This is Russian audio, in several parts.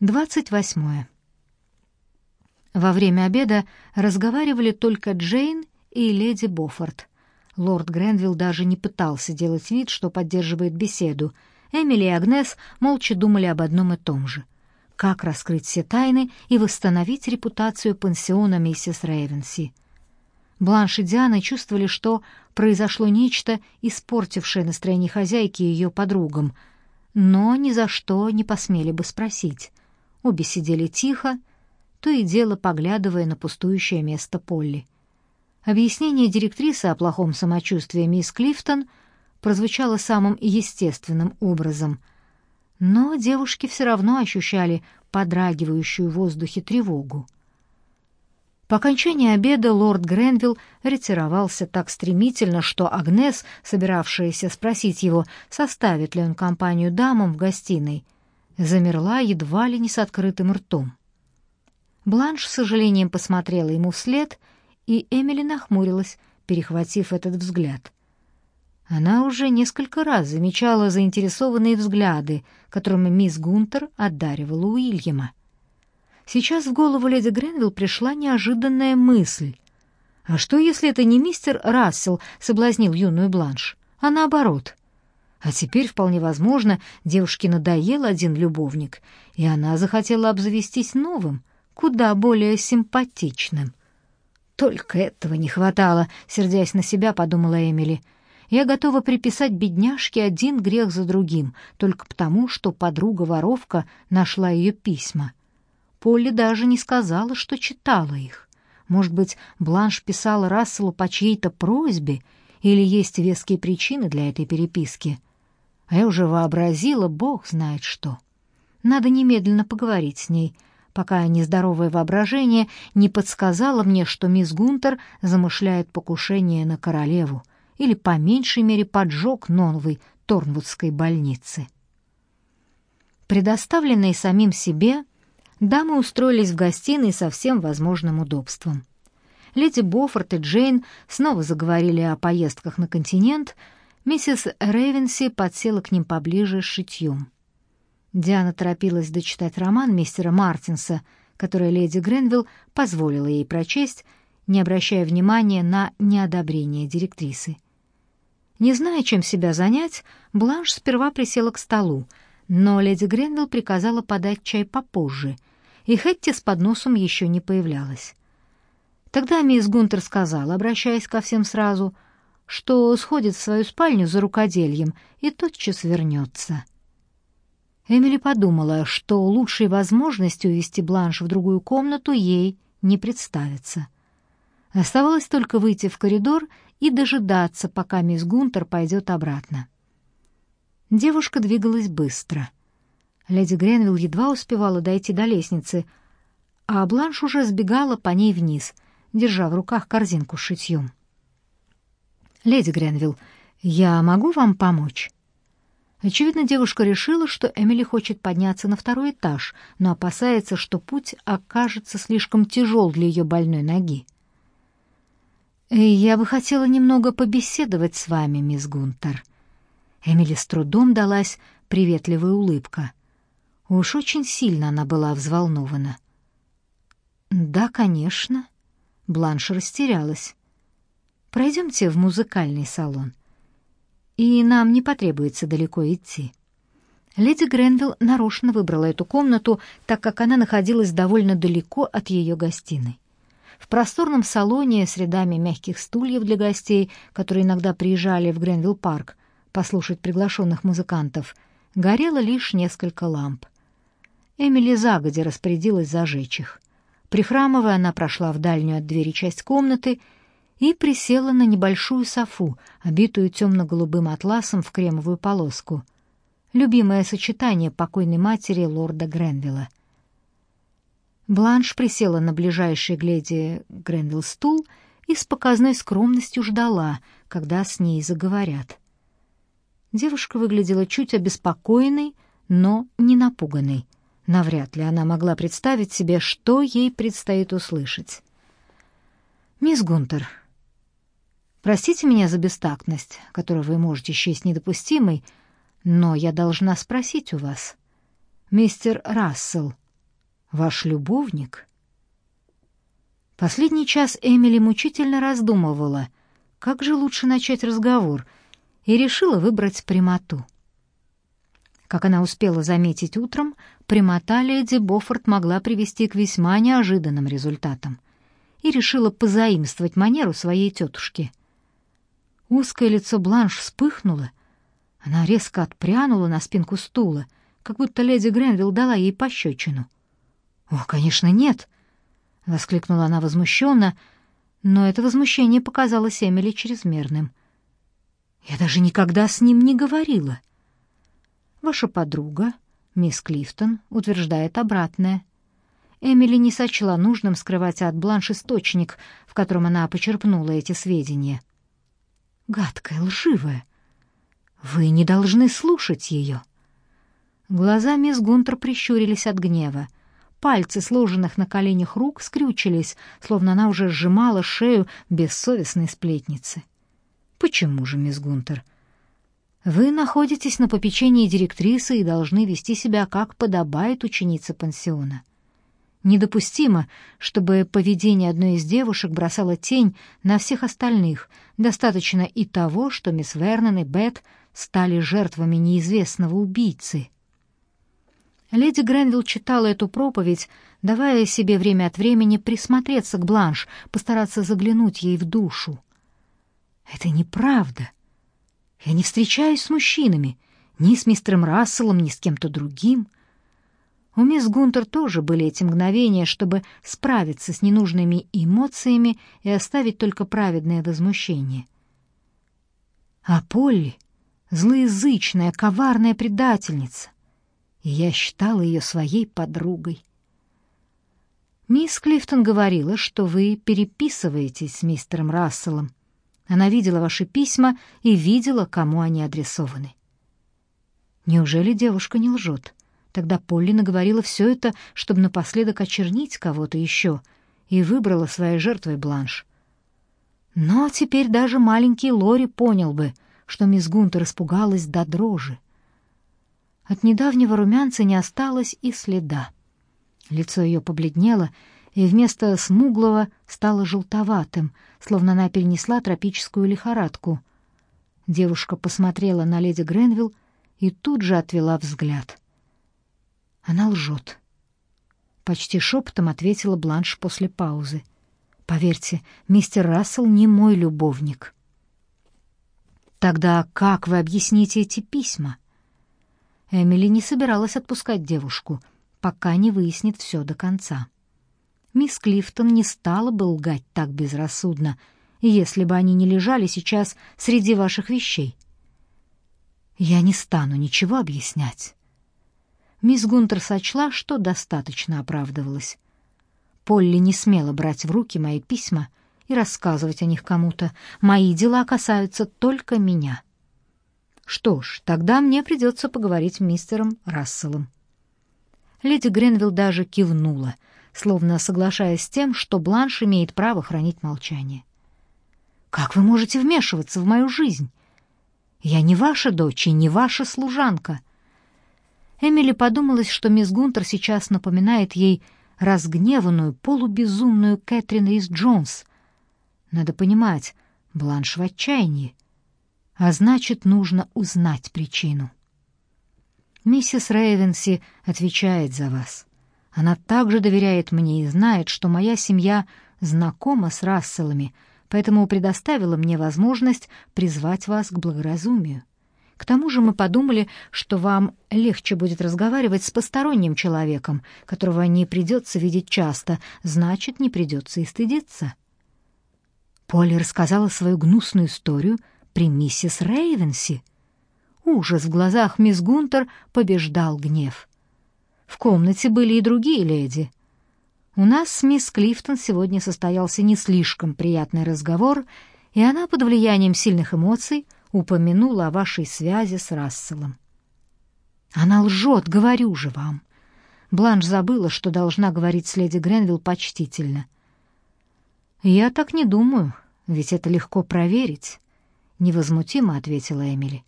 28. Во время обеда разговаривали только Джейн и леди Боффорд. Лорд Гренвилл даже не пытался делать вид, что поддерживает беседу. Эмили и Агнес молча думали об одном и том же. Как раскрыть все тайны и восстановить репутацию пансиона миссис Рейвенси. Бланш и Диана чувствовали, что произошло нечто, испортившее настроение хозяйки и ее подругам, но ни за что не посмели бы спросить. Обе сидели тихо, то и дело поглядывая на пустующее место Полли. Объяснение директрисы о плохом самочувствии мисс Клифтон прозвучало самым естественным образом, но девушки все равно ощущали подрагивающую в воздухе тревогу. По окончании обеда лорд Гренвилл ретировался так стремительно, что Агнес, собиравшаяся спросить его, составит ли он компанию дамам в гостиной, замерла едва ли не с открытым ртом. Бланш с сожалением посмотрела ему вслед, и Эмили нахмурилась, перехватив этот взгляд. Она уже несколько раз замечала заинтересованные взгляды, которыми мисс Гунтер одаривала Уильяма. Сейчас в голову леди Гренвилл пришла неожиданная мысль. А что, если это не мистер Рассел соблазнил юную Бланш, а наоборот? А теперь, вполне возможно, девушке надоел один любовник, и она захотела обзавестись новым, куда более симпатичным. Только этого не хватало, сердясь на себя, подумала Эмили. Я готова приписать бедняжке один грех за другим, только потому, что подруга-воровка нашла ее письма. Полли даже не сказала, что читала их. Может быть, Бланш писала Расселу по чьей-то просьбе, или есть веские причины для этой переписки. А я уже вообразила, бог знает что. Надо немедленно поговорить с ней — пока нездоровое воображение не подсказало мне, что мисс Гунтер замышляет покушение на королеву или, по меньшей мере, поджог новой Торнвудской больницы. Предоставленные самим себе, дамы устроились в гостиной со всем возможным удобством. Леди Боффорд и Джейн снова заговорили о поездках на континент, миссис Рейвенси подсела к ним поближе с шитьем. Диана торопилась дочитать роман мистера Мартинса, который леди Гренвилл позволила ей прочесть, не обращая внимания на неодобрение директрисы. Не зная, чем себя занять, Бланш сперва присела к столу, но леди Гренвилл приказала подать чай попозже, и Хэтти с подносом еще не появлялась. Тогда мисс Гунтер сказала, обращаясь ко всем сразу, что сходит в свою спальню за рукодельем и тотчас вернется — Эмили подумала, что лучшей возможностью увести Бланш в другую комнату ей не представится. Оставалось только выйти в коридор и дожидаться, пока мисс Гунтер пойдет обратно. Девушка двигалась быстро. Леди Гренвилл едва успевала дойти до лестницы, а Бланш уже сбегала по ней вниз, держа в руках корзинку с шитьем. «Леди Гренвилл, я могу вам помочь?» Очевидно, девушка решила, что Эмили хочет подняться на второй этаж, но опасается, что путь окажется слишком тяжел для ее больной ноги. «Я бы хотела немного побеседовать с вами, мисс Гунтер». Эмили с трудом далась приветливая улыбка. Уж очень сильно она была взволнована. «Да, конечно». Бланш растерялась. «Пройдемте в музыкальный салон и нам не потребуется далеко идти. Леди Гренвилл нарочно выбрала эту комнату, так как она находилась довольно далеко от ее гостиной. В просторном салоне с рядами мягких стульев для гостей, которые иногда приезжали в Гренвилл-парк послушать приглашенных музыкантов, горело лишь несколько ламп. Эмили загодя распорядилась зажечь их. Прихрамывая, она прошла в дальнюю от двери часть комнаты и присела на небольшую софу, обитую темно-голубым атласом в кремовую полоску. Любимое сочетание покойной матери лорда Гренвилла. Бланш присела на ближайший к леди Гренвилл стул и с показной скромностью ждала, когда с ней заговорят. Девушка выглядела чуть обеспокоенной, но не напуганной. Навряд ли она могла представить себе, что ей предстоит услышать. «Мисс Гунтер, Простите меня за бестактность, которую вы можете счесть недопустимой, но я должна спросить у вас. Мистер Рассел Ваш любовник? Последний час Эмили мучительно раздумывала, как же лучше начать разговор, и решила выбрать прямоту. Как она успела заметить утром, прямота леди Боффорд могла привести к весьма неожиданным результатам, и решила позаимствовать манеру своей тетушки. Узкое лицо Бланш вспыхнуло, она резко отпрянула на спинку стула, как будто леди Гренвилл дала ей пощечину. «О, конечно, нет!» — воскликнула она возмущенно, но это возмущение показалось Эмили чрезмерным. «Я даже никогда с ним не говорила». Ваша подруга, мисс Клифтон, утверждает обратное. Эмили не сочла нужным скрывать от Бланш источник, в котором она почерпнула эти сведения. Гадкая, лживая. Вы не должны слушать ее. Глаза мисс Гунтер прищурились от гнева. Пальцы, сложенных на коленях рук, скрючились, словно она уже сжимала шею бессовестной сплетницы. «Почему же, мисс Гунтер?» Вы находитесь на попечении директрисы и должны вести себя как подобает ученице пансиона. Недопустимо, чтобы поведение одной из девушек бросало тень на всех остальных. Достаточно и того, что мисс Вернон и Бет стали жертвами неизвестного убийцы. Леди Гренвилл читала эту проповедь, давая себе время от времени присмотреться к Бланш, постараться заглянуть ей в душу. «Это неправда», я не встречаюсь с мужчинами, ни с мистером Расселом, ни с кем-то другим. У мисс Гунтер тоже были эти мгновения, чтобы справиться с ненужными эмоциями и оставить только праведное возмущение. А Полли — злоязычная, коварная предательница, и я считала ее своей подругой. Мисс Клифтон говорила, что вы переписываетесь с мистером Расселом, она видела ваши письма и видела, кому они адресованы. Неужели девушка не лжет? Тогда Полли наговорила все это, чтобы напоследок очернить кого-то еще, и выбрала своей жертвой Бланш. Но теперь даже маленький Лори понял бы, что мисс Гунтер испугалась до дрожи. От недавнего румянца не осталось и следа. Лицо ее побледнело, и вместо смуглого стало желтоватым, словно она перенесла тропическую лихорадку. Девушка посмотрела на леди Гренвилл и тут же отвела взгляд. Она лжет. Почти шепотом ответила Бланш после паузы. Поверьте, мистер Рассел не мой любовник. Тогда как вы объясните эти письма? Эмили не собиралась отпускать девушку, пока не выяснит все до конца мисс Клифтон не стала бы лгать так безрассудно, если бы они не лежали сейчас среди ваших вещей. Я не стану ничего объяснять. Мисс Гунтер сочла, что достаточно оправдывалась. Полли не смела брать в руки мои письма и рассказывать о них кому-то. Мои дела касаются только меня. Что ж, тогда мне придется поговорить с мистером Расселом. Леди Гренвилл даже кивнула — словно соглашаясь с тем, что Бланш имеет право хранить молчание. «Как вы можете вмешиваться в мою жизнь? Я не ваша дочь и не ваша служанка». Эмили подумалось, что мисс Гунтер сейчас напоминает ей разгневанную, полубезумную Кэтрин Рис Джонс. Надо понимать, Бланш в отчаянии, а значит, нужно узнать причину. Миссис Рейвенси отвечает за вас. Она также доверяет мне и знает, что моя семья знакома с Расселами, поэтому предоставила мне возможность призвать вас к благоразумию. К тому же мы подумали, что вам легче будет разговаривать с посторонним человеком, которого не придется видеть часто, значит, не придется и стыдиться. Полли рассказала свою гнусную историю при миссис Рейвенси. Ужас в глазах мисс Гунтер побеждал гнев. В комнате были и другие леди. У нас с мисс Клифтон сегодня состоялся не слишком приятный разговор, и она под влиянием сильных эмоций упомянула о вашей связи с Расселом. Она лжет, говорю же вам. Бланш забыла, что должна говорить с леди Гренвилл почтительно. Я так не думаю, ведь это легко проверить, невозмутимо ответила Эмили.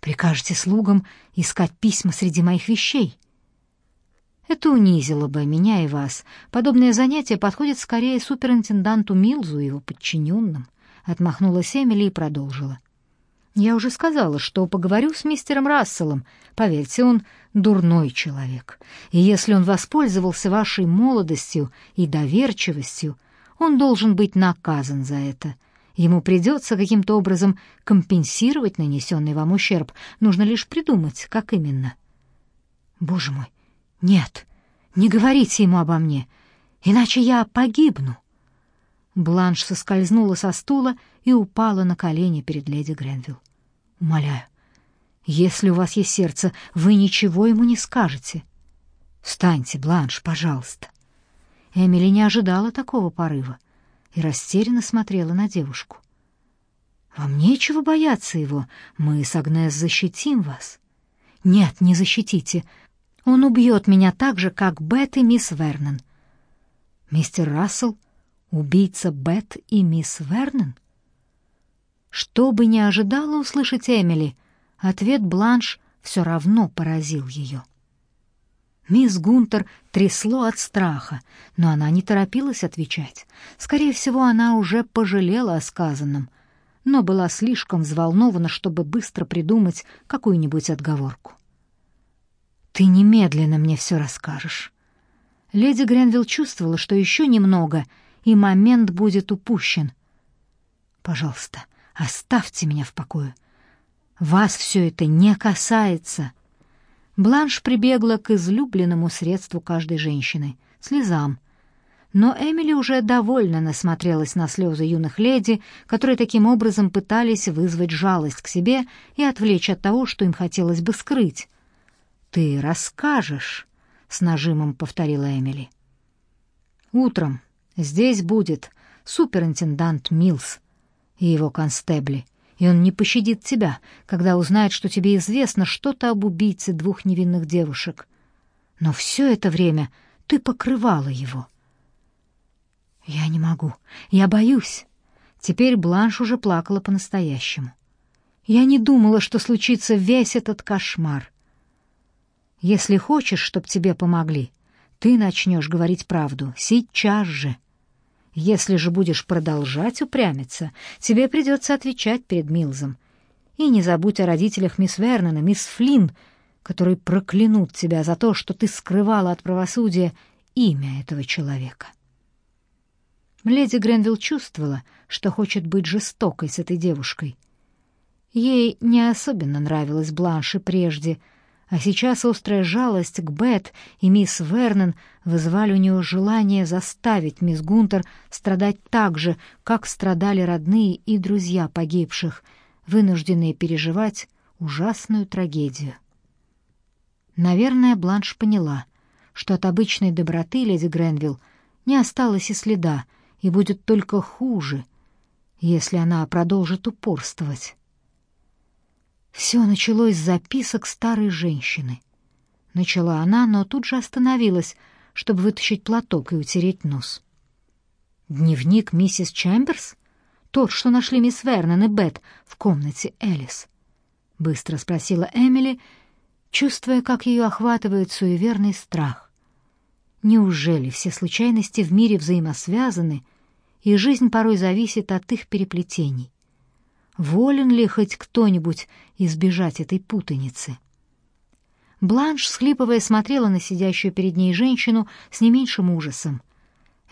Прикажете слугам искать письма среди моих вещей? Это унизило бы меня и вас. Подобное занятие подходит скорее суперинтенданту Милзу и его подчиненным. Отмахнулась Эмили и продолжила. Я уже сказала, что поговорю с мистером Расселом. Поверьте, он дурной человек. И если он воспользовался вашей молодостью и доверчивостью, он должен быть наказан за это. Ему придется каким-то образом компенсировать нанесенный вам ущерб. Нужно лишь придумать, как именно. Боже мой, нет, не говорите ему обо мне, иначе я погибну. Бланш соскользнула со стула и упала на колени перед леди Гренвилл. «Умоляю, если у вас есть сердце, вы ничего ему не скажете. Встаньте, Бланш, пожалуйста». Эмили не ожидала такого порыва и растерянно смотрела на девушку. «Вам нечего бояться его. Мы с Агнес защитим вас». «Нет, не защитите. Он убьет меня так же, как Бет и мисс Вернон». «Мистер Рассел Убийца Бет и мисс Вернон? Что бы ни ожидала услышать Эмили, ответ Бланш все равно поразил ее. Мисс Гунтер трясло от страха, но она не торопилась отвечать. Скорее всего, она уже пожалела о сказанном, но была слишком взволнована, чтобы быстро придумать какую-нибудь отговорку. «Ты немедленно мне все расскажешь». Леди Гренвилл чувствовала, что еще немного — и момент будет упущен. Пожалуйста, оставьте меня в покое. Вас все это не касается. Бланш прибегла к излюбленному средству каждой женщины — слезам. Но Эмили уже довольно насмотрелась на слезы юных леди, которые таким образом пытались вызвать жалость к себе и отвлечь от того, что им хотелось бы скрыть. «Ты расскажешь», — с нажимом повторила Эмили. Утром, Здесь будет суперинтендант Милс и его констебли, и он не пощадит тебя, когда узнает, что тебе известно что-то об убийце двух невинных девушек. Но все это время ты покрывала его. Я не могу. Я боюсь. Теперь Бланш уже плакала по-настоящему. Я не думала, что случится весь этот кошмар. Если хочешь, чтоб тебе помогли, ты начнешь говорить правду сейчас же. Если же будешь продолжать упрямиться, тебе придется отвечать перед Милзом. И не забудь о родителях мисс Вернона, мисс Флинн, которые проклянут тебя за то, что ты скрывала от правосудия имя этого человека. Леди Гренвилл чувствовала, что хочет быть жестокой с этой девушкой. Ей не особенно нравилась Бланш и прежде — а сейчас острая жалость к Бет и мисс Вернон вызывали у нее желание заставить мисс Гунтер страдать так же, как страдали родные и друзья погибших, вынужденные переживать ужасную трагедию. Наверное, Бланш поняла, что от обычной доброты леди Гренвилл не осталось и следа, и будет только хуже, если она продолжит упорствовать. Все началось с записок старой женщины. Начала она, но тут же остановилась, чтобы вытащить платок и утереть нос. Дневник миссис Чемберс? Тот, что нашли мисс Вернон и Бет в комнате Элис? Быстро спросила Эмили, чувствуя, как ее охватывает суеверный страх. Неужели все случайности в мире взаимосвязаны, и жизнь порой зависит от их переплетений? Волен ли хоть кто-нибудь избежать этой путаницы. Бланш, схлипывая, смотрела на сидящую перед ней женщину с не меньшим ужасом.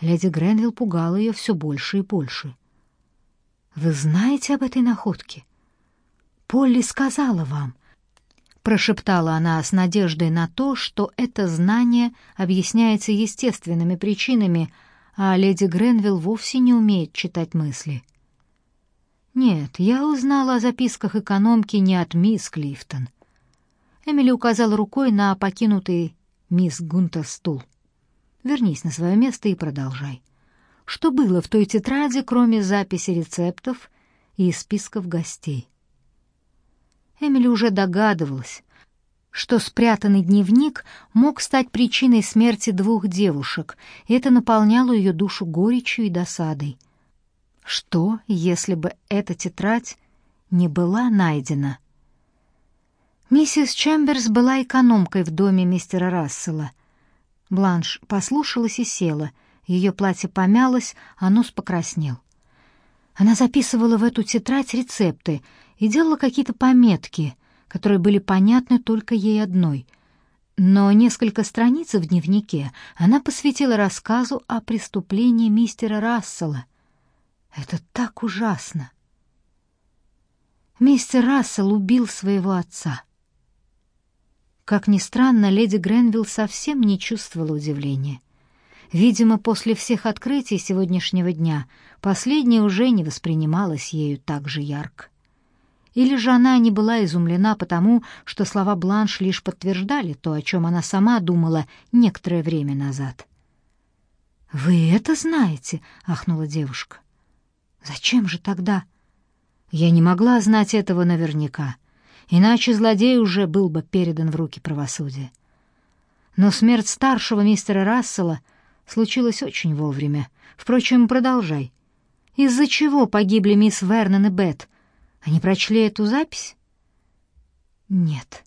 Леди Гренвилл пугала ее все больше и больше. «Вы знаете об этой находке?» «Полли сказала вам», — прошептала она с надеждой на то, что это знание объясняется естественными причинами, а леди Гренвилл вовсе не умеет читать мысли. Нет, я узнала о записках экономки не от мисс Клифтон. Эмили указала рукой на покинутый мисс Гунтер стул. Вернись на свое место и продолжай. Что было в той тетради, кроме записи рецептов и списков гостей? Эмили уже догадывалась, что спрятанный дневник мог стать причиной смерти двух девушек, и это наполняло ее душу горечью и досадой — что, если бы эта тетрадь не была найдена? Миссис Чемберс была экономкой в доме мистера Рассела. Бланш послушалась и села. Ее платье помялось, а нос покраснел. Она записывала в эту тетрадь рецепты и делала какие-то пометки, которые были понятны только ей одной. Но несколько страниц в дневнике она посвятила рассказу о преступлении мистера Рассела. Это так ужасно. Мистер Рассел убил своего отца. Как ни странно, леди Гренвилл совсем не чувствовала удивления. Видимо, после всех открытий сегодняшнего дня последнее уже не воспринималось ею так же ярко. Или же она не была изумлена потому, что слова Бланш лишь подтверждали то, о чем она сама думала некоторое время назад. «Вы это знаете?» — ахнула девушка. «Зачем же тогда?» «Я не могла знать этого наверняка, иначе злодей уже был бы передан в руки правосудия. Но смерть старшего мистера Рассела случилась очень вовремя. Впрочем, продолжай. Из-за чего погибли мисс Вернон и Бет?» Они прочли эту запись? Нет.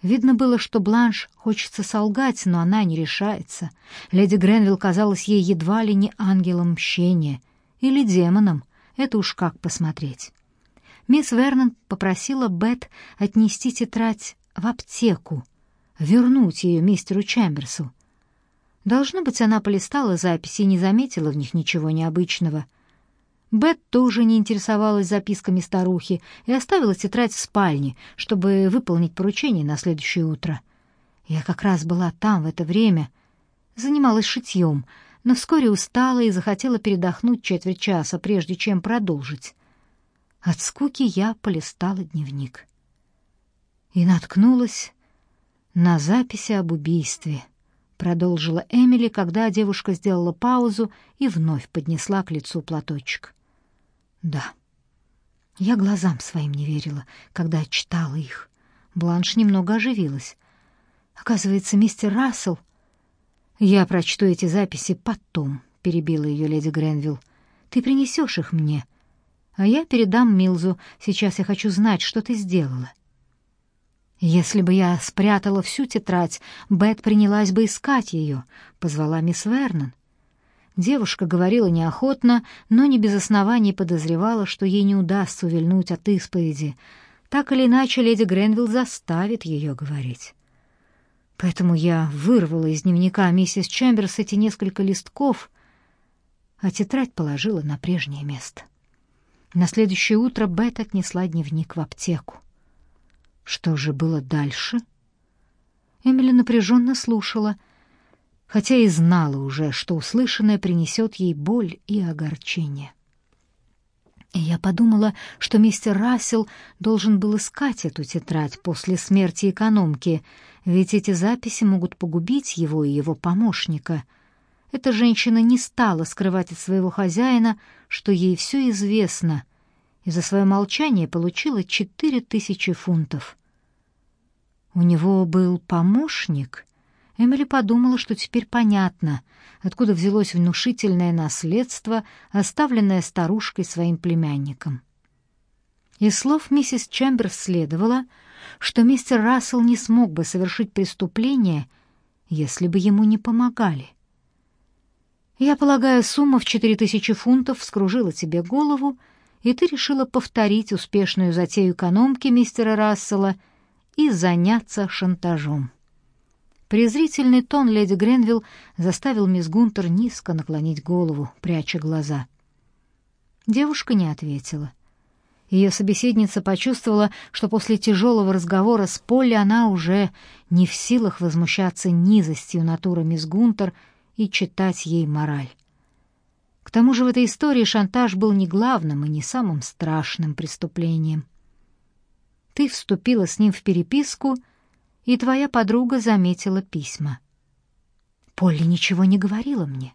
Видно было, что Бланш хочется солгать, но она не решается. Леди Гренвилл казалась ей едва ли не ангелом мщения или демоном, это уж как посмотреть. Мисс Вернон попросила Бет отнести тетрадь в аптеку, вернуть ее мистеру Чемберсу. Должно быть, она полистала записи и не заметила в них ничего необычного — Бет тоже не интересовалась записками старухи и оставила тетрадь в спальне, чтобы выполнить поручение на следующее утро. Я как раз была там в это время, занималась шитьем, но вскоре устала и захотела передохнуть четверть часа, прежде чем продолжить. От скуки я полистала дневник и наткнулась на записи об убийстве. Продолжила Эмили, когда девушка сделала паузу и вновь поднесла к лицу платочек. Да. Я глазам своим не верила, когда читала их. Бланш немного оживилась. Оказывается, мистер Рассел... Я прочту эти записи потом, перебила ее леди Гренвилл. Ты принесешь их мне, а я передам Милзу. Сейчас я хочу знать, что ты сделала. Если бы я спрятала всю тетрадь, Бет принялась бы искать ее, позвала мисс Вернон. Девушка говорила неохотно, но не без оснований подозревала, что ей не удастся увильнуть от исповеди. Так или иначе, леди Гренвилл заставит ее говорить. Поэтому я вырвала из дневника миссис Чемберс эти несколько листков, а тетрадь положила на прежнее место. На следующее утро Бет отнесла дневник в аптеку. Что же было дальше? Эмили напряженно слушала — хотя и знала уже, что услышанное принесет ей боль и огорчение. И я подумала, что мистер Рассел должен был искать эту тетрадь после смерти экономки, ведь эти записи могут погубить его и его помощника. Эта женщина не стала скрывать от своего хозяина, что ей все известно, и за свое молчание получила четыре тысячи фунтов. У него был помощник — Эмили подумала, что теперь понятно, откуда взялось внушительное наследство, оставленное старушкой своим племянником. Из слов миссис Чемберс следовало, что мистер Рассел не смог бы совершить преступление, если бы ему не помогали. Я полагаю, сумма в четыре тысячи фунтов вскружила тебе голову, и ты решила повторить успешную затею экономки мистера Рассела и заняться шантажом. Презрительный тон леди Гренвилл заставил мисс Гунтер низко наклонить голову, пряча глаза. Девушка не ответила. Ее собеседница почувствовала, что после тяжелого разговора с Полли она уже не в силах возмущаться низостью натуры мисс Гунтер и читать ей мораль. К тому же в этой истории шантаж был не главным и не самым страшным преступлением. Ты вступила с ним в переписку — и твоя подруга заметила письма. Полли ничего не говорила мне.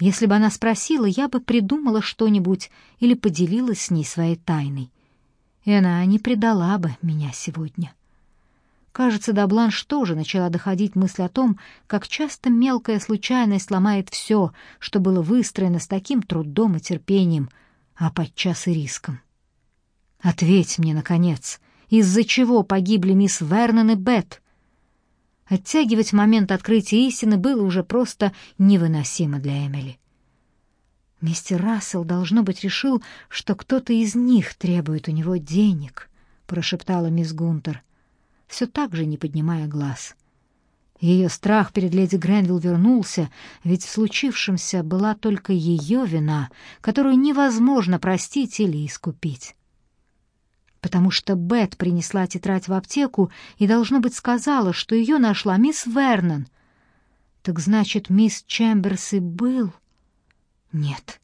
Если бы она спросила, я бы придумала что-нибудь или поделилась с ней своей тайной. И она не предала бы меня сегодня. Кажется, до Бланш тоже начала доходить мысль о том, как часто мелкая случайность ломает все, что было выстроено с таким трудом и терпением, а подчас и риском. «Ответь мне, наконец!» из-за чего погибли мисс Вернон и Бет. Оттягивать момент открытия истины было уже просто невыносимо для Эмили. Мистер Рассел, должно быть, решил, что кто-то из них требует у него денег, прошептала мисс Гунтер, все так же не поднимая глаз. Ее страх перед леди Гренвилл вернулся, ведь в случившемся была только ее вина, которую невозможно простить или искупить. Потому что Бет принесла тетрадь в аптеку и, должно быть, сказала, что ее нашла мисс Вернон. Так значит, мисс Чемберс и был... Нет,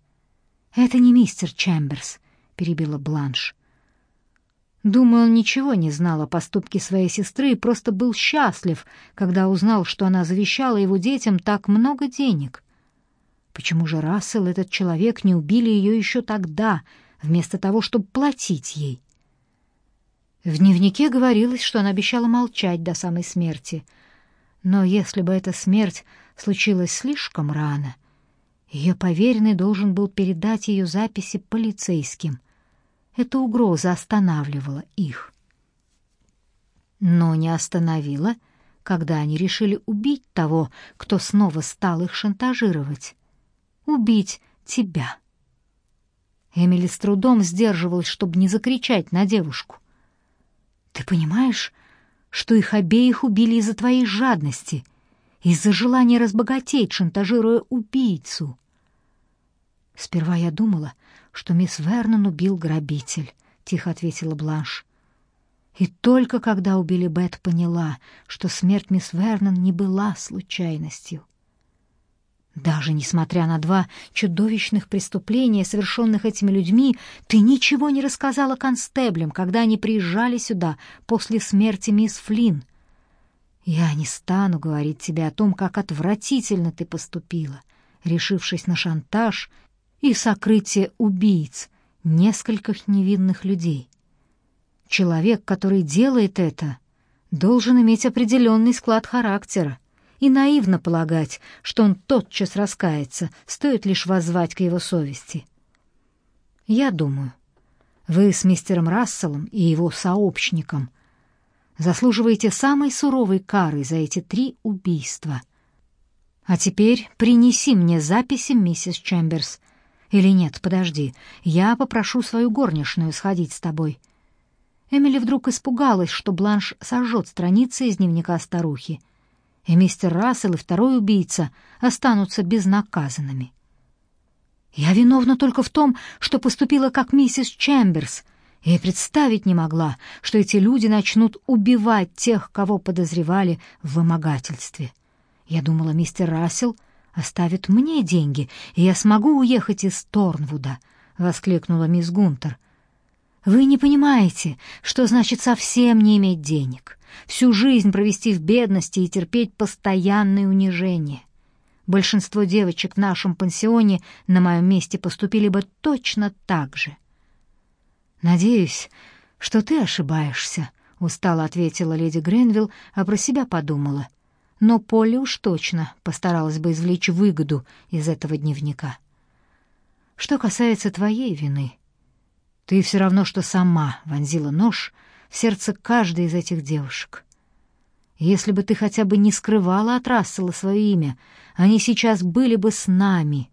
это не мистер Чемберс, перебила Бланш. Думаю, он ничего не знал о поступке своей сестры и просто был счастлив, когда узнал, что она завещала его детям так много денег. Почему же Рассел, этот человек, не убили ее еще тогда, вместо того, чтобы платить ей? В дневнике говорилось, что она обещала молчать до самой смерти. Но если бы эта смерть случилась слишком рано, ее поверенный должен был передать ее записи полицейским. Эта угроза останавливала их. Но не остановила, когда они решили убить того, кто снова стал их шантажировать. Убить тебя. Эмили с трудом сдерживалась, чтобы не закричать на девушку. «Ты понимаешь, что их обеих убили из-за твоей жадности, из-за желания разбогатеть, шантажируя убийцу?» Сперва я думала, что мисс Вернон убил грабитель, тихо ответила Бланш. И только когда убили Бет, поняла, что смерть мисс Вернон не была случайностью. Даже несмотря на два чудовищных преступления, совершенных этими людьми, ты ничего не рассказала констеблям, когда они приезжали сюда после смерти мисс Флинн. Я не стану говорить тебе о том, как отвратительно ты поступила, решившись на шантаж и сокрытие убийц нескольких невинных людей. Человек, который делает это, должен иметь определенный склад характера и наивно полагать, что он тотчас раскается, стоит лишь воззвать к его совести. Я думаю, вы с мистером Расселом и его сообщником заслуживаете самой суровой кары за эти три убийства. А теперь принеси мне записи миссис Чемберс или нет, подожди, я попрошу свою горничную сходить с тобой. Эмили вдруг испугалась, что Бланш сожжет страницы из дневника старухи, и мистер Рассел и второй убийца останутся безнаказанными. Я виновна только в том, что поступила как миссис Чемберс, и представить не могла, что эти люди начнут убивать тех, кого подозревали в вымогательстве. Я думала, мистер Рассел оставит мне деньги, и я смогу уехать из Торнвуда, воскликнула мисс Гунтер. Вы не понимаете, что значит совсем не иметь денег, всю жизнь провести в бедности и терпеть постоянные унижения. Большинство девочек в нашем пансионе на моем месте поступили бы точно так же. Надеюсь, что ты ошибаешься, устало ответила леди Гренвилл, а про себя подумала но Полли уж точно постаралась бы извлечь выгоду из этого дневника. Что касается твоей вины, ты все равно, что сама вонзила нож в сердце каждой из этих девушек. Если бы ты хотя бы не скрывала от Рассела свое имя, они сейчас были бы с нами.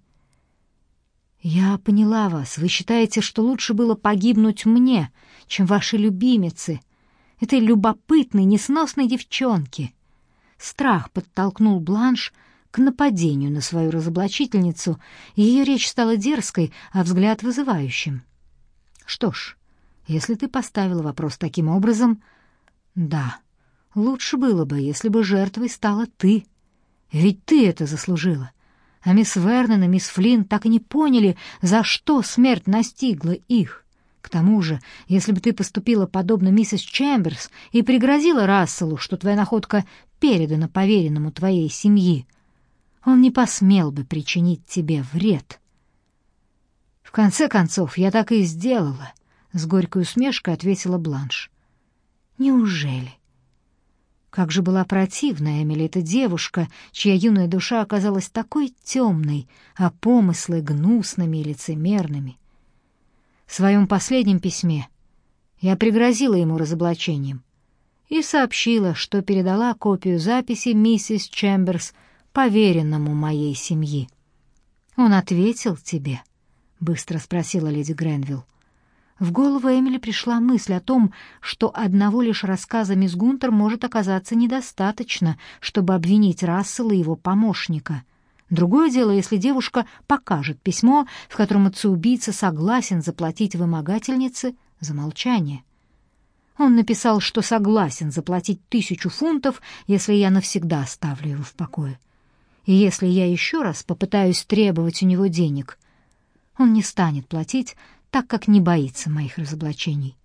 Я поняла вас. Вы считаете, что лучше было погибнуть мне, чем вашей любимице, этой любопытной, несносной девчонке. Страх подтолкнул Бланш к нападению на свою разоблачительницу, и ее речь стала дерзкой, а взгляд вызывающим. Что ж, если ты поставила вопрос таким образом, да, лучше было бы, если бы жертвой стала ты. Ведь ты это заслужила. А мисс Вернон и мисс Флинн так и не поняли, за что смерть настигла их. К тому же, если бы ты поступила подобно миссис Чемберс и пригрозила Расселу, что твоя находка передана поверенному твоей семьи, он не посмел бы причинить тебе вред. В конце концов, я так и сделала, с горькой усмешкой ответила Бланш. Неужели? Как же была противна Эмили эта девушка, чья юная душа оказалась такой темной, а помыслы гнусными и лицемерными. В своем последнем письме я пригрозила ему разоблачением, и сообщила, что передала копию записи миссис Чемберс поверенному моей семьи. «Он ответил тебе?» — быстро спросила леди Гренвилл. В голову Эмили пришла мысль о том, что одного лишь рассказа мисс Гунтер может оказаться недостаточно, чтобы обвинить Рассела и его помощника. Другое дело, если девушка покажет письмо, в котором отца-убийца согласен заплатить вымогательнице за молчание. Он написал, что согласен заплатить тысячу фунтов, если я навсегда оставлю его в покое. И если я еще раз попытаюсь требовать у него денег, он не станет платить, так как не боится моих разоблачений.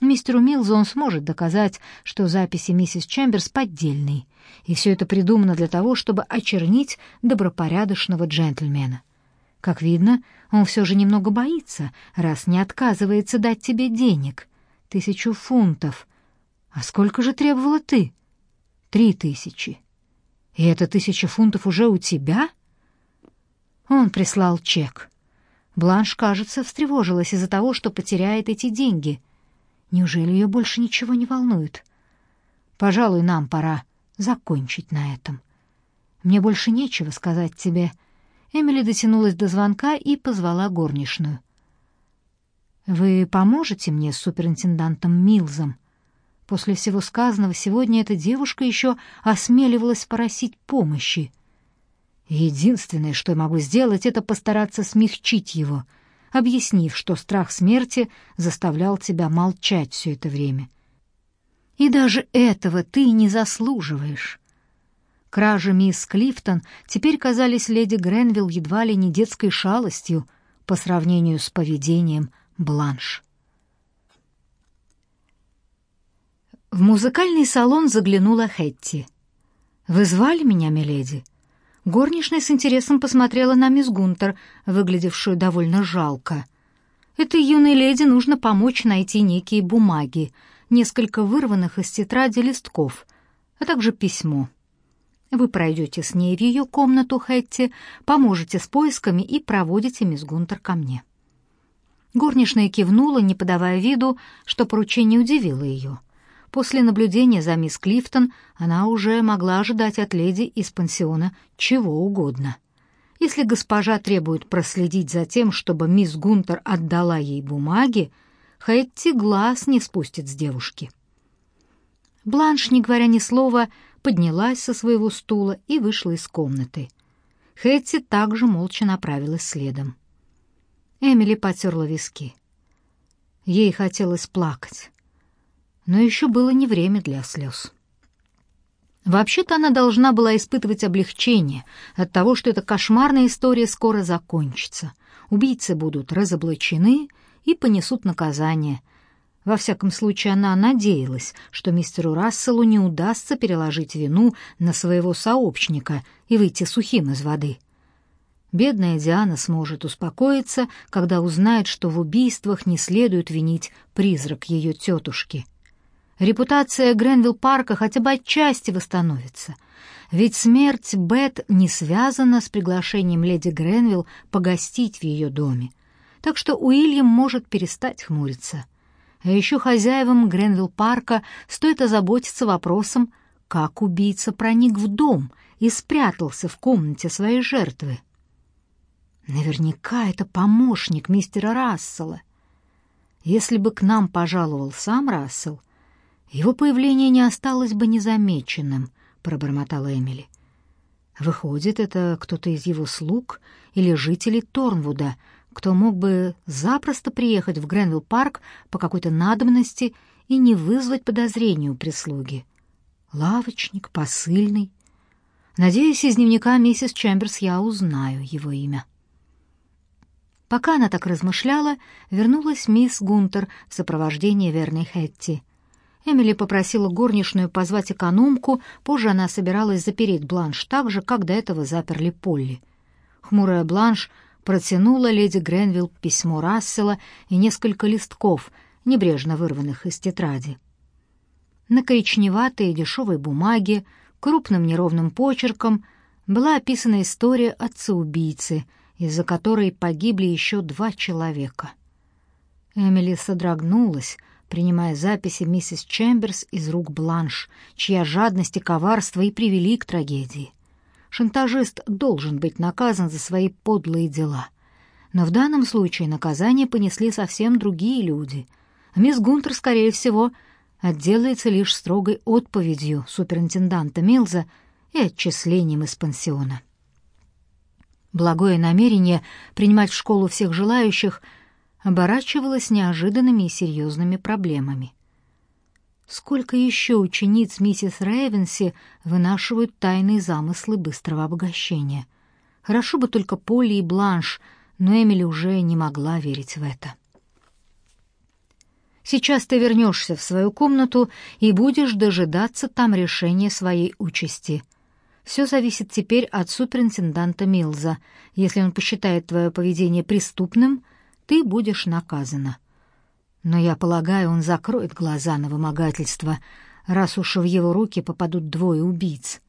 Мистеру Милзу он сможет доказать, что записи миссис Чемберс поддельные, и все это придумано для того, чтобы очернить добропорядочного джентльмена. Как видно, он все же немного боится, раз не отказывается дать тебе денег. Тысячу фунтов. А сколько же требовала ты? Три тысячи. И эта тысяча фунтов уже у тебя? Он прислал чек. Бланш, кажется, встревожилась из-за того, что потеряет эти деньги. Неужели ее больше ничего не волнует? Пожалуй, нам пора закончить на этом. Мне больше нечего сказать тебе. Эмили дотянулась до звонка и позвала горничную. Вы поможете мне с суперинтендантом Милзом? После всего сказанного сегодня эта девушка еще осмеливалась просить помощи. Единственное, что я могу сделать, это постараться смягчить его, объяснив, что страх смерти заставлял тебя молчать все это время. И даже этого ты не заслуживаешь. Кражи мисс Клифтон теперь казались леди Гренвилл едва ли не детской шалостью по сравнению с поведением Бланш. В музыкальный салон заглянула Хетти. «Вы звали меня, миледи?» Горничная с интересом посмотрела на мисс Гунтер, выглядевшую довольно жалко. Этой юной леди нужно помочь найти некие бумаги, несколько вырванных из тетради листков, а также письмо. Вы пройдете с ней в ее комнату, Хэтти, поможете с поисками и проводите мисс Гунтер ко мне. Горничная кивнула, не подавая виду, что поручение удивило ее — После наблюдения за мисс Клифтон она уже могла ожидать от леди из пансиона чего угодно. Если госпожа требует проследить за тем, чтобы мисс Гунтер отдала ей бумаги, Хэтти глаз не спустит с девушки. Бланш, не говоря ни слова, поднялась со своего стула и вышла из комнаты. Хэтти также молча направилась следом. Эмили потерла виски. Ей хотелось плакать но еще было не время для слез. Вообще-то она должна была испытывать облегчение от того, что эта кошмарная история скоро закончится. Убийцы будут разоблачены и понесут наказание. Во всяком случае, она надеялась, что мистеру Расселу не удастся переложить вину на своего сообщника и выйти сухим из воды. Бедная Диана сможет успокоиться, когда узнает, что в убийствах не следует винить призрак ее тетушки — репутация Гренвилл-парка хотя бы отчасти восстановится. Ведь смерть Бет не связана с приглашением леди Гренвилл погостить в ее доме. Так что Уильям может перестать хмуриться. А еще хозяевам Гренвилл-парка стоит озаботиться вопросом, как убийца проник в дом и спрятался в комнате своей жертвы. Наверняка это помощник мистера Рассела. Если бы к нам пожаловал сам Рассел — его появление не осталось бы незамеченным, пробормотала Эмили. Выходит, это кто-то из его слуг или жителей Торнвуда, кто мог бы запросто приехать в Гренвилл-парк по какой-то надобности и не вызвать подозрений у прислуги. Лавочник, посыльный. Надеюсь, из дневника миссис Чемберс я узнаю его имя. Пока она так размышляла, вернулась мисс Гунтер в сопровождении верной Хэтти. Эмили попросила горничную позвать экономку, позже она собиралась запереть Бланш так же, как до этого заперли Полли. Хмурая Бланш протянула леди Гренвилл письмо Рассела и несколько листков, небрежно вырванных из тетради. На коричневатой дешевой бумаге, крупным неровным почерком, была описана история отца-убийцы, из-за которой погибли еще два человека. Эмили содрогнулась, принимая записи миссис Чемберс из рук Бланш, чья жадность и коварство и привели к трагедии. Шантажист должен быть наказан за свои подлые дела. Но в данном случае наказание понесли совсем другие люди. Мисс Гунтер, скорее всего, отделается лишь строгой отповедью суперинтенданта Милза и отчислением из пансиона. Благое намерение принимать в школу всех желающих оборачивалось неожиданными и серьезными проблемами. Сколько еще учениц миссис Рейвенси вынашивают тайные замыслы быстрого обогащения? Хорошо бы только Полли и Бланш, но Эмили уже не могла верить в это. Сейчас ты вернешься в свою комнату и будешь дожидаться там решения своей участи. Все зависит теперь от суперинтенданта Милза. Если он посчитает твое поведение преступным, ты будешь наказана. Но я полагаю, он закроет глаза на вымогательство, раз уж в его руки попадут двое убийц.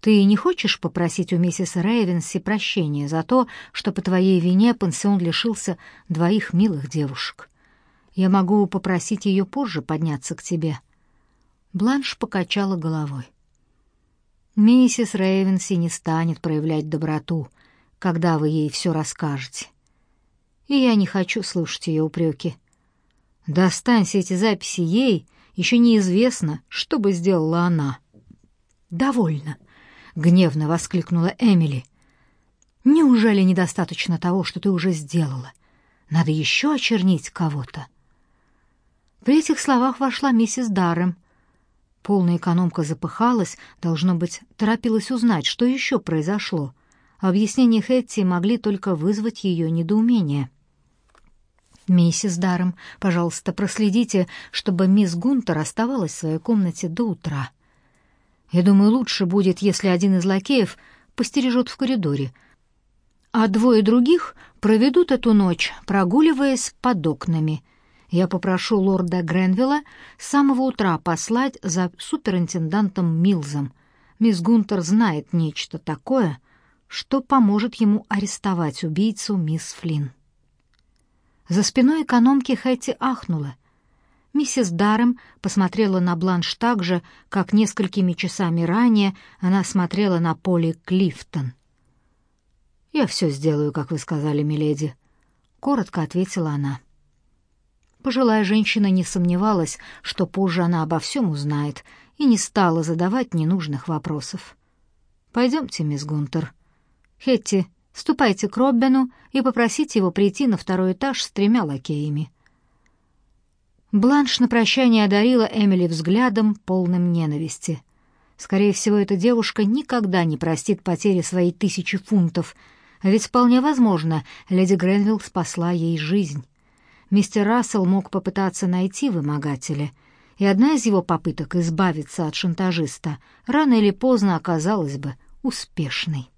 Ты не хочешь попросить у миссис Рейвенси прощения за то, что по твоей вине пансион лишился двоих милых девушек? Я могу попросить ее позже подняться к тебе. Бланш покачала головой. Миссис Рейвенси не станет проявлять доброту, когда вы ей все расскажете. И я не хочу слушать ее упреки. Достанься эти записи ей, еще неизвестно, что бы сделала она. «Довольно!» — гневно воскликнула Эмили. «Неужели недостаточно того, что ты уже сделала? Надо еще очернить кого-то?» При этих словах вошла миссис Даррем, Полная экономка запыхалась, должно быть, торопилась узнать, что еще произошло. Объяснения Хэтти могли только вызвать ее недоумение. «Миссис Даром, пожалуйста, проследите, чтобы мисс Гунтер оставалась в своей комнате до утра. Я думаю, лучше будет, если один из лакеев постережет в коридоре, а двое других проведут эту ночь, прогуливаясь под окнами» Я попрошу лорда Гренвилла с самого утра послать за суперинтендантом Милзом. Мисс Гунтер знает нечто такое, что поможет ему арестовать убийцу мисс Флинн. За спиной экономки Хэти ахнула. Миссис Даррем посмотрела на Бланш так же, как несколькими часами ранее она смотрела на Поле Клифтон. «Я все сделаю, как вы сказали, миледи», — коротко ответила она. Пожилая женщина не сомневалась, что позже она обо всем узнает, и не стала задавать ненужных вопросов. «Пойдемте, мисс Гунтер. Хетти, ступайте к Роббину и попросите его прийти на второй этаж с тремя лакеями». Бланш на прощание одарила Эмили взглядом, полным ненависти. Скорее всего, эта девушка никогда не простит потери своей тысячи фунтов, а ведь вполне возможно, леди Гренвилл спасла ей жизнь мистер Рассел мог попытаться найти вымогателя, и одна из его попыток избавиться от шантажиста рано или поздно оказалась бы успешной.